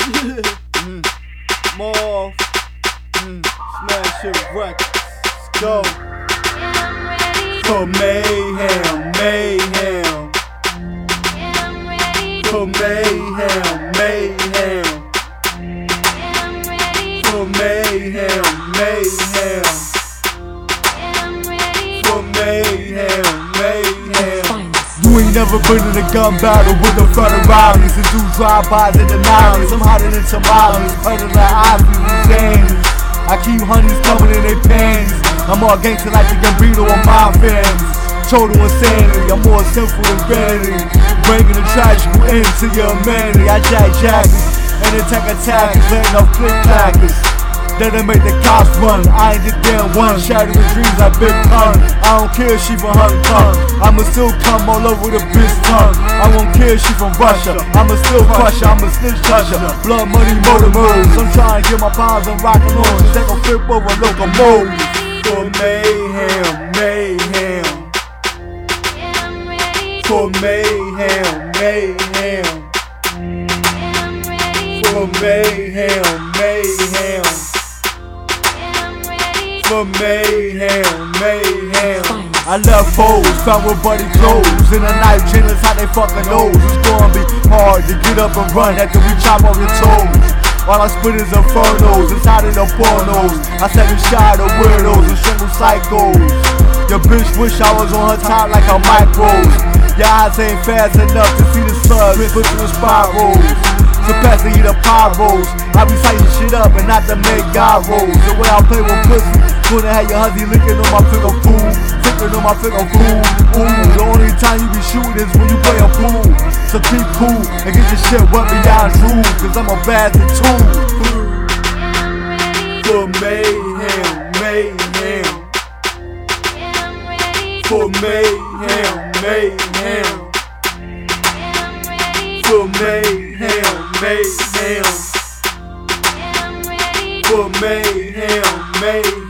mm. Morph. Mm. For mayhem, mayhem. For mayhem, mayhem. For mayhem, mayhem. You ain't never been in a gun battle with a front drive-bys in the mountains. I'm hotter than tamales, harder than and James. I keep honeys coming in their panties. I'm more gangster like the Gambino on my fans. Total insanity, I'm more simple than vanity. Bringing the tragical end to your humanity. I jack jackets and attack attackers, letting off click clackers. That'll make the cops run. I ain't the damn one. Shattering dreams like Big Pun. I don't care if she from Hong Kong. I'ma still come all over the bitch tongue. I won't care if she from Russia. I'ma still crush her. I'ma snitch touch her. Blood money motor moves. I'm trying to get my pounds and rockin' on. They gon' flip over locomotives. For mayhem, mayhem. For mayhem, mayhem. For mayhem. For mayhem, mayhem. I love foes, found with buddy clothes. In the night, chillin' how they fucking knows It's gonna be hard to get up and run after we chop off your toes. While I spit is infernos, inside of the pornos. I said we shy of weirdos and strangle psychos Your bitch wish I was on her top like a micros Your eyes ain't fast enough to see the sun Put through the spirals Surpassing you the pyros I be sighting shit up and not to make God rolls. The way I play with pussy Gonna have your huzzy licking on my finger fool. Flicking on my finger fool. Ooh, the only time you be shooting is when you play a pool. So keep cool and get your shit wet beyond true Cause I'm a bastard too. For mayhem, mayhem For mayhem, mayhem. For mayhem, mayhem. For mayhem, mayhem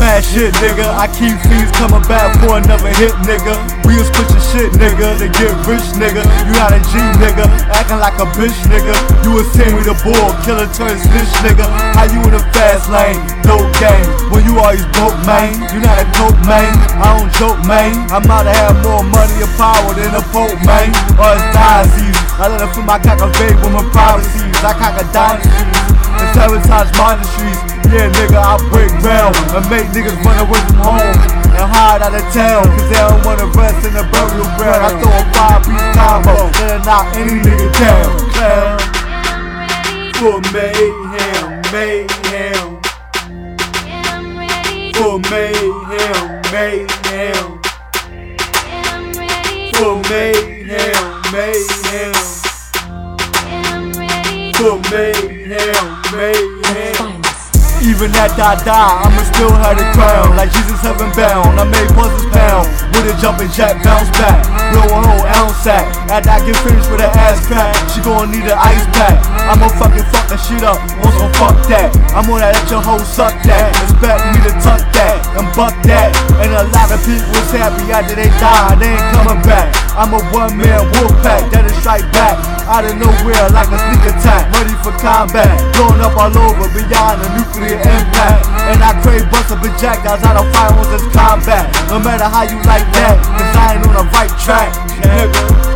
Smash it, nigga. I keep fiends coming back for another hit, nigga. We was pushing shit, nigga, to get rich, nigga. You got a G, nigga, acting like a bitch, nigga. You was me the bull, killer turn bitch, nigga. How you in the fast lane? No game. When you always broke, man. You not a coke, man. I don't joke, man. Out to have more money and power than a pope, man. Or it's disease. I let her feel my cock a vape with my privacies. I cock a dynasties and sabotage my industries. Yeah, nigga, I break ground and make niggas run away from home and hide out of town. Cause they don't wanna rest in the burial ground. I throw a five piece combo, I knock any nigga down. For mayhem, mayhem. For mayhem, mayhem. For mayhem, mayhem. For mayhem, mayhem. Even after I die, I'ma still have the crown. Like Jesus heaven bound, I made puzzles pound. With a jumping jack, bounce back. Blow a whole ounce sack After I get finished with her ass crack She gon' need an ice pack. I'ma fucking fuck that shit up, want some fuck that. I'm on that let your hoe suck that. Expect me to tuck that and buck that. And a lot of people was happy after they died, they ain't coming back. I'm a one man wolf pack. That'll strike back. Out of nowhere like a sneak attack combat, blowing up all over beyond the nuclear impact. And I crave bust up projectiles out of firearms as combat. No matter how you like that, cause I ain't on the right track, nigga